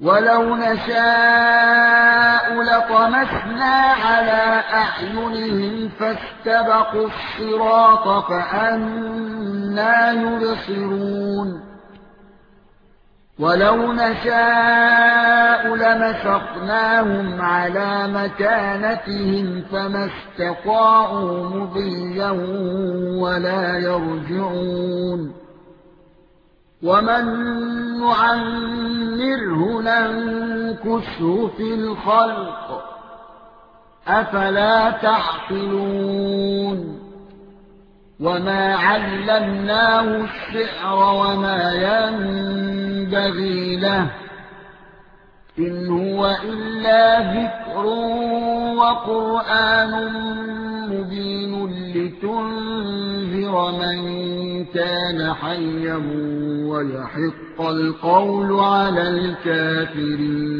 ولو نشاء لطمسنا على أعينهم فاستبقوا الصراط فأنا يبصرون ولو نشاء لمسخناهم على مكانتهم فما استطاعوا مضيا ولا يرجعون ومن نعمره ننكسه في الخلق. أفلا تعقلون؟ وما علمناه الشعر وما ينبغي له. إن هو إلا ذكر وقرآن مبين. لتنذر من كان حيا ويحق القول على الكافرين